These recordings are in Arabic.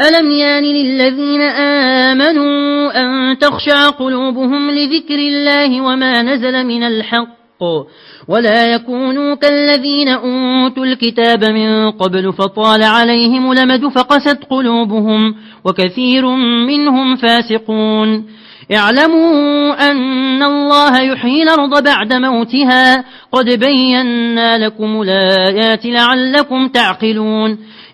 ألم يان للذين آمنوا أن تخشع قلوبهم لذكر الله وما نزل من الحق ولا يكونوا كالذين أوتوا الكتاب من قبل فطال عليهم لمد فقست قلوبهم وكثير منهم فاسقون اعلموا أن الله يحيي الأرض بعد موتها قد بينا لكم الآيات لعلكم تعقلون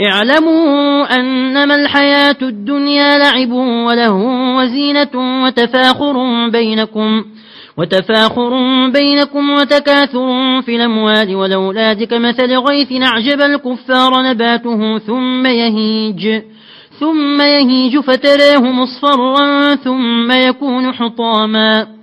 اعلموا أنما الحياة الدنيا لعب وله وزينة وتفاخر بينكم وتفاخر بينكم وتكاثر في الأموال والأولاد كمثل غيث أعجب الكفار نباته ثم يهيج ثم يهيج فتراه مصفرا ثم يكون حطاما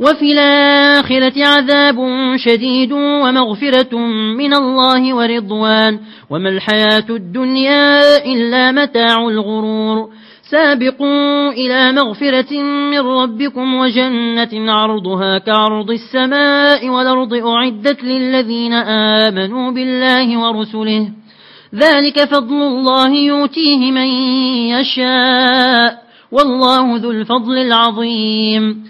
وفي الآخرة عذاب شديد ومغفرة من الله ورضوان. وما الحياة الدنيا إلا متاع الغرور. سابقوا إلى مغفرة من ربكم وجنة عرضها كعرض السماء والأرض أعدت للذين آمنوا بالله ورسله. ذلك فضل الله يؤتيه من يشاء. والله ذو الفضل العظيم.